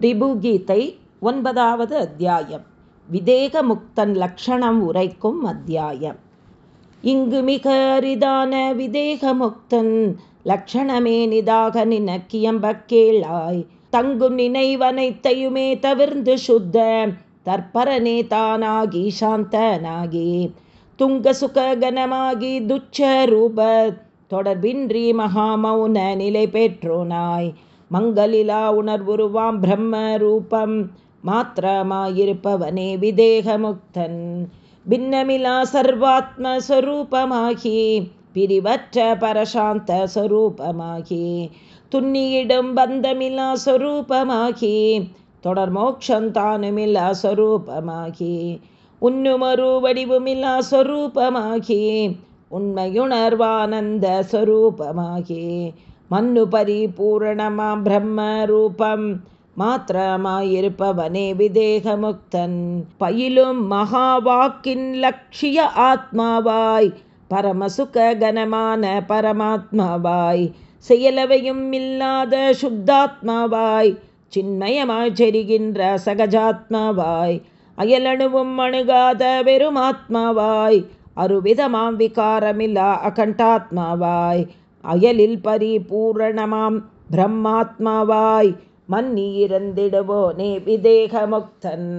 ரிபுகீதை ஒன்பதாவது அத்தியாயம். விதேகமுக்தன் லக்ஷணம் உரைக்கும் அத்தியாயம். இங்கு மிக அரிதான விதேகமுக்தன் லக்ஷணமே நிதாக நினக்கியம்ப கேளாய் தங்கும் நினைவனைத்தையுமே தவிர்ந்து சுத்த தற்பரனே தானாகி சாந்தனாகி. துங்க சுககனமாகி துச்ச ரூப தொடர்பின்றி மகாமௌன நிலை பெற்றோனாய் மங்களிலா உணர்வுருவாம் பிரம்ம ரூபம் மாத்திரமாயிருப்பவனே விதேகமுக்தன். பின்னமிலா சர்வாத்மஸ்வரூபமாகி பிரிவற்ற பரசாந்த ஸ்வரூபமாகி துன்னியிடும் பந்தமில்லா ஸ்வரூபமாகி தொடர் மோக்ஷந்தானுமில்லா ஸ்வரூபமாகி உன்னுமரு வடிவுமில்லா ஸ்வரூபமாகி உண்மையுணர்வானந்த ஸ்வரூபமாகி மன்னு பரிபூரணமா பிரம்ம ரூபம் மாத்திரமாயிருப்பவனே விதேகமுக்தன். பயிலும் மகா வாக்கின் லட்சிய ஆத்மாவாய். பரமசுக கனமான பரமாத்மாவாய். செயலவையும் இல்லாத சுத்தாத்மாவாய். சின்மயமாய் செரிகின்ற சகஜாத்மாவாய். அயலணுவும் அணுகாத வெறுமாத்மாவாய். அருவிதமாம் விகாரமில்லா அகண்டாத்மாவாய். அயலில் பரிபூரணமாம். பிரம்மாத்மாவாய் மன்னியிருந்திடுவோனே விதேகமுக்தன்.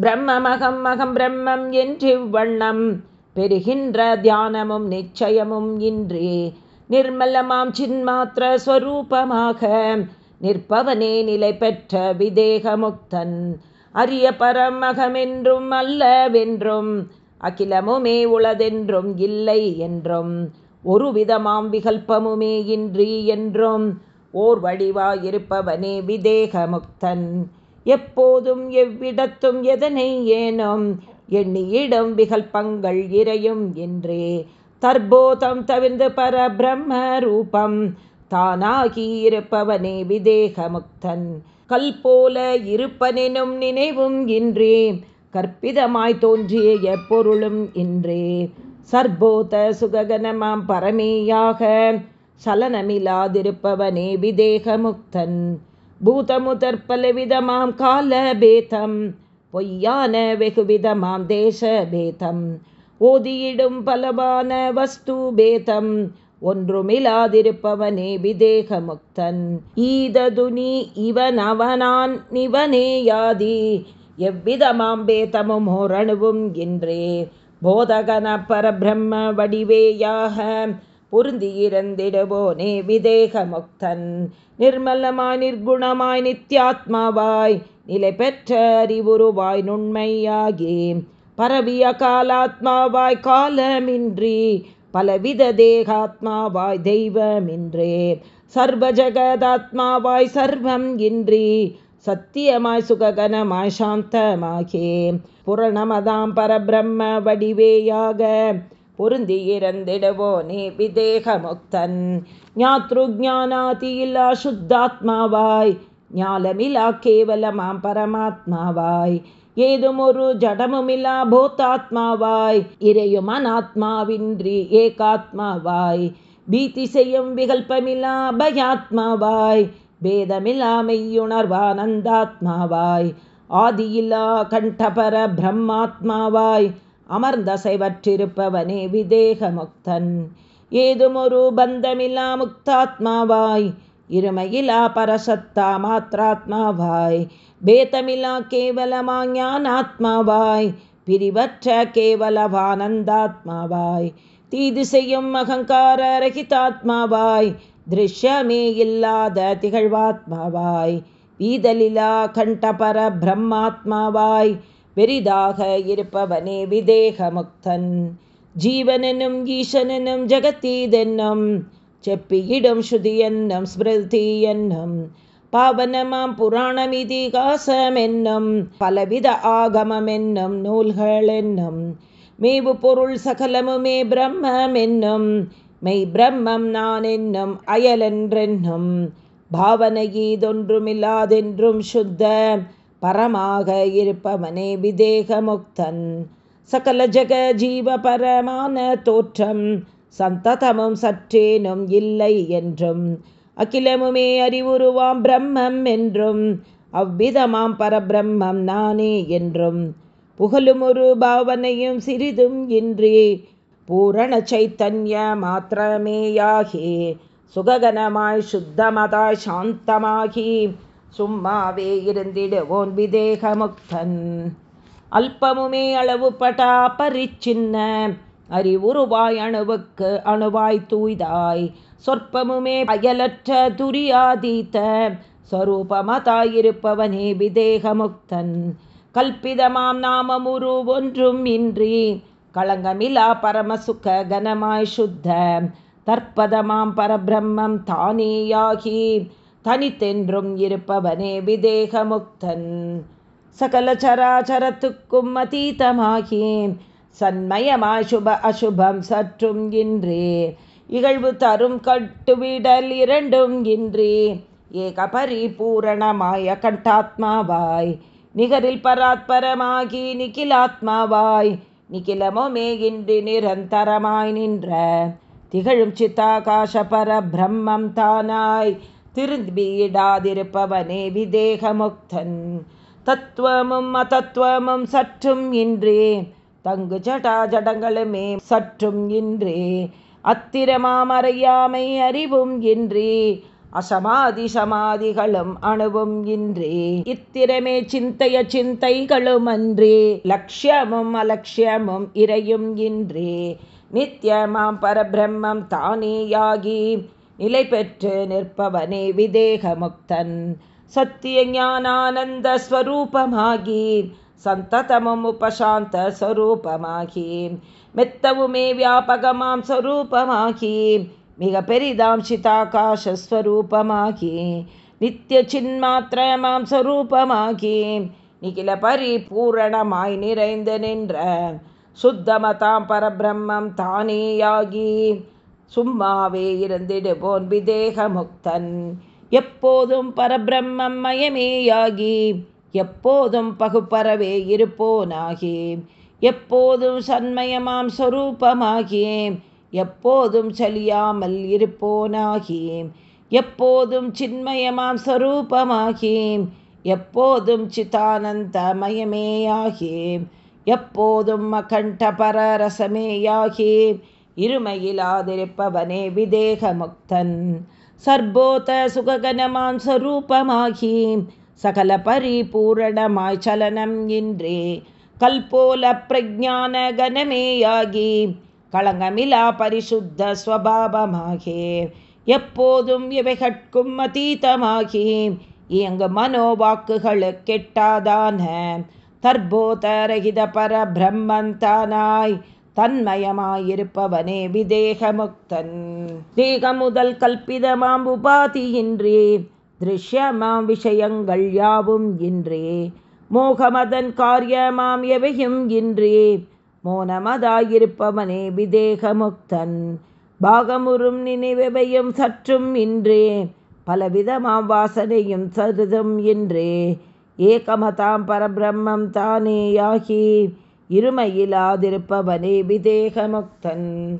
பிரம்மமகம் மகம் பிரம்மம் என்று வண்ணம் பெறுகின்ற தியானமும் நிச்சயமும் இன்றி நிர்மலமாம் சின்மாத்திர ஸ்வரூபமாக நிற்பவனே நிலை பெற்ற விதேகமுக்தன். அரிய பரமகமென்றும் அல்லவென்றும் அகிலமுமே உளதென்றும் இல்லை என்றும் ஒரு விதமாம் விகல்பமுமே இன்றி என்றும் ஓர் வடிவாயிருப்பவனே விதேகமுக்தன். எப்போதும் எவ்விடத்தும் எதனை ஏனும் எண்ணியிடம் விகல்பங்கள் இறையும் என்றே. தற்போதம் தவிர்ந்து பர பிரம்ம ரூபம் தானாகி இருப்பவனே விதேகமுக்தன். கல் போல இருப்பனெனும் நினைவும் இன்றே கற்பிதமாய் தோன்றிய எப்பொருளும் இன்றே. சர்போத சுககனமாம் பரமேயாக. சலனமில்லாதிருப்பவனே விதேகமுக்தன். பூதமுதற் பலவிதமாம் கால பேதம் பொய்யான வெகுவிதமாம் தேச பேதம் ஓதியிடும் பலவான வஸ்து பேதம் ஒன்றுமில்லாதிருப்பவனே விதேகமுக்தன். ஈததுனி இவன் அவனான் நிவனேயாதி. எவ்விதமாம் பேதமும் ஓரணுவும் என்றே போதகன பரபிரம்ம வடிவேயாக பொருந்தியிருந்திடுவோனே விதேக முக்தன் நிர்மலமாய் நிர்குணமாய் நித்யாத்மாவாய் நிலை பெற்ற அறிவுருவாய் நுண்மையாகி பரவிய காலாத்மாவாய் காலமின்றி பலவித தேகாத்மாவாய் தெய்வமின்றே. சர்வ ஜகதாத்மாவாய் சர்வம் இன்றி சத்தியமாய் சுககனமாய் சாந்தமாகே புரணமதாம் பரபிரம்ம வடிவேயாக. பொருந்தி இறந்திடவோ இறந்திடுவோனே விதேகமுக்தன். ஞாத்ருஜானாதியில்லா சுத்தாத்மாவாய் ஞாலமிலா கேவலமாம் பரமாத்மாவாய். ஏதும் ஒரு ஜடமுமில்லா போத்தாத்மாவாய் இறையும் அனாத்மாவின்றி ஏகாத்மாவாய். பீதி செய்யும் விகல்பமில்லா பயாத்மாவாய் பேதமில்லாமையுணர்வானந்தாத்மாவாய் ஆதியில்லா கண்டபர பிரம்மாத்மாவாய் அமர்ந்தசைவற்றிருப்பவனே விதேகமுக்தன். ஏதுமொரு பந்தமில்லா முக்தாத்மாவாய் இருமையிலா பரசத்தா மாத்ராத்மாவாய் பேதமில்லா கேவலமா ஞானாத்மாவாய் பிரிவற்ற கேவலவானந்தாத்மாவாய் தீது செய்யும் அகங்கார ரகிதாத்மாவாய் திருஷ்யமே இல்லாத திகழ்வாத்மாவாய் வீதலிலா கண்டபர பிரம்மாத்மாவாய் பெரிதாக இருப்பவனே விதேகமுக்தன். ஜீவனெனும் ஈசனெனும் ஜெகத்தீதென்னும் செப்பியிடும் ஸ்ருதி என்னும் ஸ்மிருதி என்னும் பாவனமாம் புராணம் இதிகாசம் என்னும் பலவித ஆகமம் என்னும் நூல்கள் என்னும் மேவு பொருள் சகலமுமே பிரம்மம் என்னும் மெய் பிரம்மம் நான் என்னும் அயலென்றென்னும் பாவனையீதொன்றுமில்லாதென்றும் சுத்த பரமாக இருப்பவனே விதேகமுக்தன். சகல ஜக ஜீவ பரமான தோற்றம் சந்ததமும் சற்றேனும் இல்லை என்றும் அகிலமுமே அறிவுருவாம் பிரம்மம் என்றும் அவ்விதமாம் பரபிரம்மம் நானே என்றும் புகழும் ஒரு பாவனையும் சிறிதும் இன்றி பூரண சைத்தன்ய மாத்திரமேயாகி சுககனமாய் சுத்தமதாய் சாந்தமாகி சும்மாவே இருந்திடுவோன் விதேகமுக்தன். அல்பமுமே அளவு பட்டா பரிச்சின்ன அறிவுருவாய் அணுவுக்கு அணுவாய் தூய்தாய் சொற்பமுமே அயலற்ற துரியாதீத்த ஸ்வரூபமதாயிருப்பவனே விதேகமுக்தன். கல்பிதமாம் நாமமுரு ஒன்றும் இன்றி களங்கமிலா பரமசுக கனமாய் சுத்த. தற்பதமாம் பரபிரம்மம் தானேயாகி தனித்தென்றும் இருப்பவனே விதேகமுக்தன். சகல சராச்சரத்துக்கும் அதீதமாகி சன்மயமாய் சுப அசுபம் சற்றும் இன்றே. இகழ்வு தரும் கட்டுவிடல் இரண்டும் இன்றி. ஏக பரிபூரணமாய கண்டாத்மாவாய் நிகரில் பராத்பரமாகி நிகிலாத்மாவாய் நிகிலமுமே இன்றி நிரந்தரமாய் நின்ற. திகழும் சித்தாகாச பர பிரம்மம் தானாய் திரும்பியிடாதிருப்பவனே விதேகமுக்தன். தத்துவமும் அதத்துவமும் சற்றும் இன்றே. தங்கு ஜடா ஜடங்களுமே சற்றும் இன்றே. அத்திரமாமறையாமை அறிவும் இன்றி. அசமாதி சமாதிகளும் அணுவும் இன்றே. இத்திறமே சிந்தைய சிந்தைகளும் அன்றே. லட்சியமும் அலட்சியமும் இறையும் இன்றே. நித்தியமாம் பரபிரம்மம் தானேயாகி நிலை பெற்று நிற்பவனே விதேக முக்தன் சத்திய ஞானானந்த ஸ்வரூபமாகி சந்ததமும் உபசாந்த ஸ்வரூபமாகி மெத்தவுமே வியாபகமாம் ஸ்வரூபமாகி மிக பெரிதாம் சிதாகாசஸ்வரூபமாகி நித்திய சின்மாத்திரமாம் ஸ்வரூபமாகி நிகில பரிபூரணமாய் நிறைந்து நின்ற சுத்தமதாம் பரபிரம்மம் தானேயாகி சும்மாவே இருந்திடுவோன் விதேகமுக்தன். எப்போதும் பரபிரம்மம் மயமேயாகி எப்போதும் பகுப்பறவே இருப்போனாகி எப்போதும் சன்மயமாம் சொரூபமாகி எப்போதும் சலியாமல் இருப்போனாகி எப்போதும் சின்மயமாம் சொரூபமாகி எப்போதும் சித்தானந்தமயமேயாகி எப்போதும் அகண்ட பரரசமேயாகி இருமையிலாதிருப்பவனே விதேகமுக்தன். சர்போத சுககனமாம் ஸ்வரூபமாகி சகல பரிபூரணமாய் சலனம் இன்றே கல்போல பிரஜான கனமேயாகி களங்கமிலா பரிசுத்த ஸ்வபாவமாகே எப்போதும் இவைகட்கும் அதீதமாகி இயங்கு மனோவாக்குகளு கெட்டாதான தர்போதரகித பர பிரம்மந்தானாய் தன்மயமாயிருப்பவனே விதேகமுக்தன். தேகமுதல் கல்பிதமாம் உபாதியின்றே திருஷ்யமாம் விஷயங்கள் யாவும் இன்றே மோகமதன் காரியமாம் எவையும் இன்றே மோனமதாயிருப்பவனே விதேகமுக்தன். பாகமுறும் நினைவையும் சற்றும் இன்றே பலவிதமாம் வாசனையும் சருதும் இன்றே. ஏகமதாம் பரபிரம்மம் தானேயாகி இருமையிலாதிருப்பவனே விதேகமுக்தன்.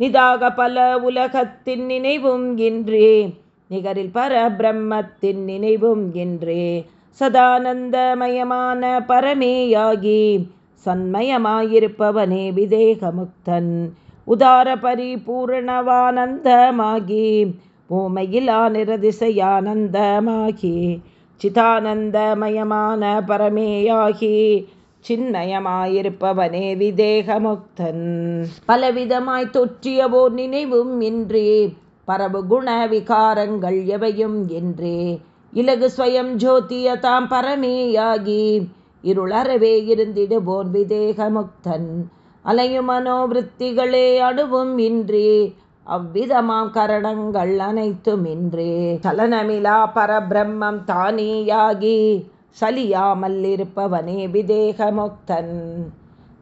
நிதாக பல உலகத்தின் நினைவும் இன்றே நிகரில் பரபிரம்மத்தின் நினைவும் என்றே சதானந்தமயமான பரமேயாகி சண்மயமாயிருப்பவனே விதேகமுக்தன். உதார பரிபூரணவானந்தமாகி ஓமையிலா நிரதிசையானந்தமாகி சிதானந்தமயமான பரமேயாகி சின்மயமாயிருப்பவனே விதேகமுக்தன். பலவிதமாய் தொற்றியவோ நினைவும் இன்றே பரவு குண விகாரங்கள் எவையும் என்றே இலகு ஸ்வயம் ஜோதியதாம் பரமேயாகி இருளறவே இருந்திடுவோன் விதேகமுக்தன். அலையும் மனோவிற்த்திகளே அணுவும் இன்றே. அவ்விதமாம் கரணங்கள் அனைத்தும் இன்றே. சலனமிலா பரபிரம்மம் தானேயாகி சலியாமல் இருப்பவனே விதேகமுக்தன்.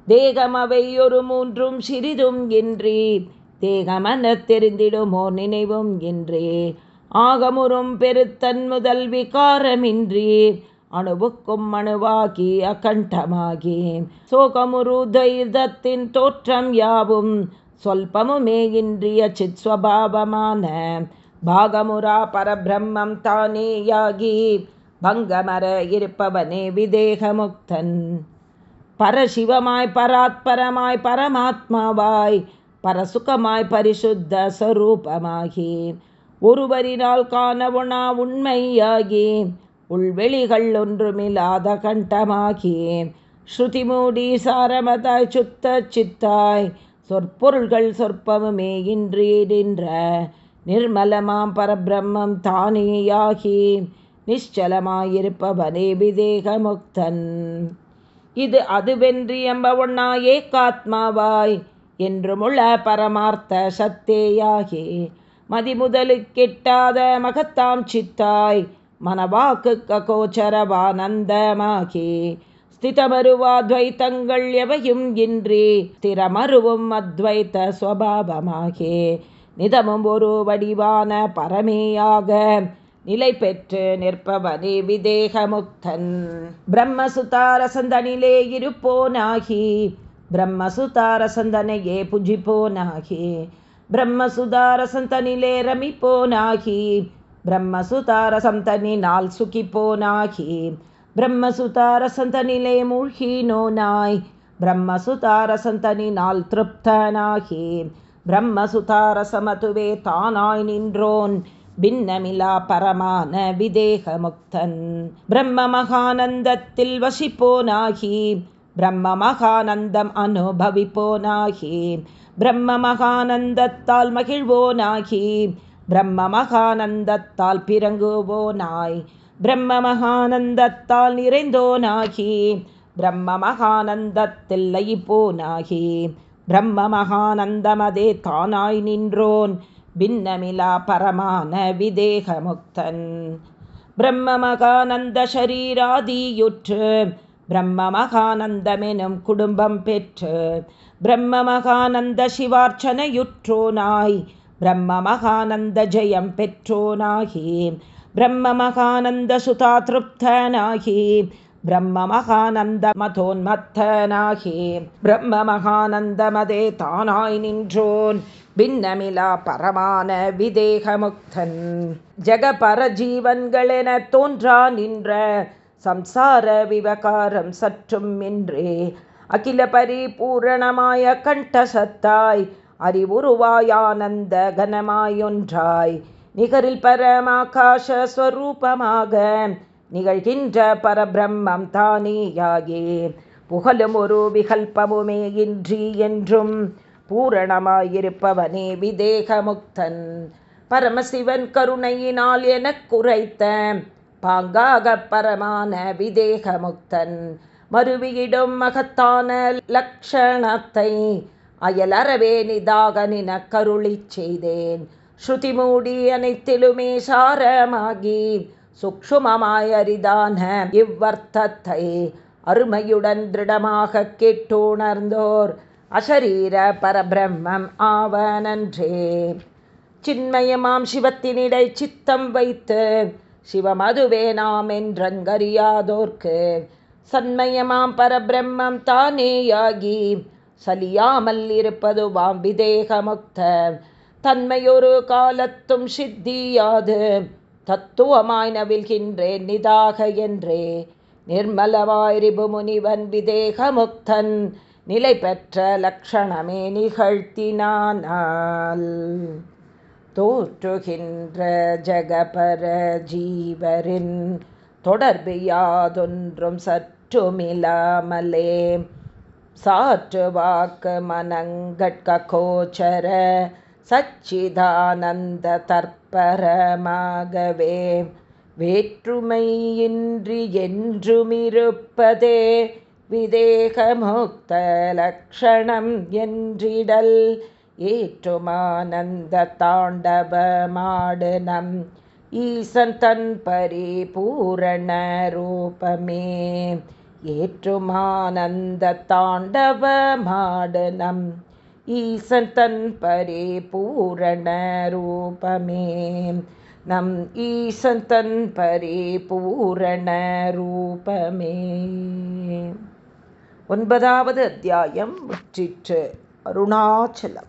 தேகமவை ஒரு மூன்றும் சிறிதும் இன்றி. தேகமன தெரிந்திடுமோ நினைவும் இன்றே. ஆகமுறும் பெருத்தன் முதல் விகாரமின்றி. அணுவுக்கும் அணுவாகி அகண்டமாகி சோகமுருதைதத்தின் தோற்றம் யாவும் சொல்பமுமே இன்றிய சித்ஸ்வபாவமான. பாகமுரா பரபிரம்மம் தானேயாகி பங்கமர இருப்பவனே விதேகமுக்தன். பரசிவமாய் பராத்பரமாய் பரமாத்மாவாய் பரசுகமாய் பரிசுத்த ஸ்வரூபமாகி ஒருவரினால் காணவுணா உண்மையாகி உள்வெளிகள் ஒன்றுமில்லாத கண்டமாகியேன். ஸ்ருதி மூடி சாரமதாய் சுத்த சித்தாய் சொற்பொருள்கள் சொற்பமுமே இன்றி நின்ற நிர்மலமாம் பரபிரம்மம் தானேயாகி விதேக விதேகமுக்தன். இது அதுவென்று ஒன்னாயே காத்மாவாய் என்றுமுள்ள பரமார்த்த சத்தேயாகி. மதிமுதலு கெட்டாத மகத்தாம் சித்தாய் மனவாக்கு ககோச்சரவானந்தமாகி ஸ்திதமருவாத்வைத்தங்கள் எவையும் இன்றி ஸ்திரமருவும் அத்வைத்த ஸ்வபாவமாகே நிதமும் ஒரு வடிவான பரமேயாக நிலை பெற்று நிற்பவனே விதேகமுக்தன். பிரம்மசுதாரசந்தனிலே இருப்போனாகி பிரம்மசுதாரசந்தனையே புஜிப்போனாகி பிரம்மசுதாரசந்தனிலே ரமிப்போனாகி பிரம்மசுதாரசந்தனினால் சுகிப்போனாகி பிரம்மசுதாரசந்தனிலே மூழ்கினோனாய் பிரம்மசுதாரசந்தனினால் திருப்தனாகி பிரம்மசுதாரசமதுவே தானாய் நின்றோன் பின்னமிலா பரமான விதேகமுக்தன். பிரம்ம மகானந்தத்தில் வசிப்போனாகி பிரம்ம மகானந்தம் அனுபவிப்போனாகி பிரம்ம மகானந்தத்தால் மகிழ்வோனாகி பிரம்ம மகானந்தத்தால் பிறங்குவோனாய் பிரம்ம மகானந்தத்தால் நிறைந்தோனாகி பிரம்ம மகானந்தத்தில்லை போனாகி பிரம்ம மகானந்தமதே தானாய் நின்றோன். பின்னமிலா பரமான விதேகமுக்தன். பிரம்ம மகானந்த ஷரீராதியுற்று. பிரம்ம மகானந்தமெனும் குடும்பம் பெற்று. பிரம்ம மகானந்த சிவார்ச்சனையுற்றோனாய் பிரம்மமகானந்த ஜெயம் பெற்றோனாகி பிரம்மமகானந்த சுதா திருப்தனாகி பிரம்மமகானந்த மதோன்மத்தனாகி பிரம்மமகானந்தமதே தானாய் நின்றோன் பின்னமிலா பரமான விதேகமுக்தன். ஜெகபர ஜீவன்களென தோன்றா நின்ற சம்சார விவகாரம் சற்றும் இன்றே அகில பரிபூரணமாய கண்டசத்தாய் அறிவுருவாயானந்த கனமாயொன்றாய். நிகரில் பரமாகாசஸ்வரூபமாக நிகழ்கின்ற பரபிரம்மம் தானேயாகே புகழும் ஒரு விகல்பமுமே இன்றி என்றும் பூரணமாயிருப்பவனே விதேகமுக்தன். பரமசிவன் கருணையினால் எனக் குறைத்த பாங்காக பரமான விதேகமுக்தன். மறுவியிடும் மகத்தான லக்ஷணத்தை அயலறவே நிதாக நின கருளி செய்தேன். ஸ்ருதி மூடி அனைத்திலுமே சாரமாகி சுக்ஷுமமாயரிதான இவ்வர்த்தத்தை அருமையுடன் திருடமாக கேட்டுணர்ந்தோர். அசரீர பரபிரம்மம் ஆவனன்றே. சின்மயமாம் சிவத்தினிடை சித்தம் வைத்து சிவமதுவே நாம் என்றங்கறியாதோர்க்கு. சன்மயமாம் பரபிரம்மம் தானேயாகி சலியாமல் இருப்பதுவாம் விதேகமுக்த தன்மையொரு காலத்தும் சித்தியாது. தத்துவமாய் நவில்கின்றேன் நிதாக என்றே. நிர்மலவாயிரிபு முனிவன் விதேகமுக்தன். நிலை பெற்ற லக்ஷணமே நிகழ்த்தினானால். தோற்றுகின்ற ஜகபர ஜீவரின் தொடர்பு யாதொன்றும் சற்றுமில்லாமலே சாற்று வாக்கு மனங்கட்கோச்சர சச்சிதானந்த தற்பரமாகவே வேற்றுமையின்றி என்றுமிருப்பதே விதேகமுக்தலக்ஷணம் என்றிடல். ஏற்றுமானந்த தாண்டவமாடு நம் ஈசன் தன் பரிபூரண ரூபமே. ஏற்றுமானந்த தாண்டவமாடு நம் ஈசன் தன் பரே பூரண ரூபமே. நம் ஈசன் தன் பரே பூரண ரூபமே. ஒன்பதாவது அத்தியாயம் முற்றிற்று. அருணாச்சலம்.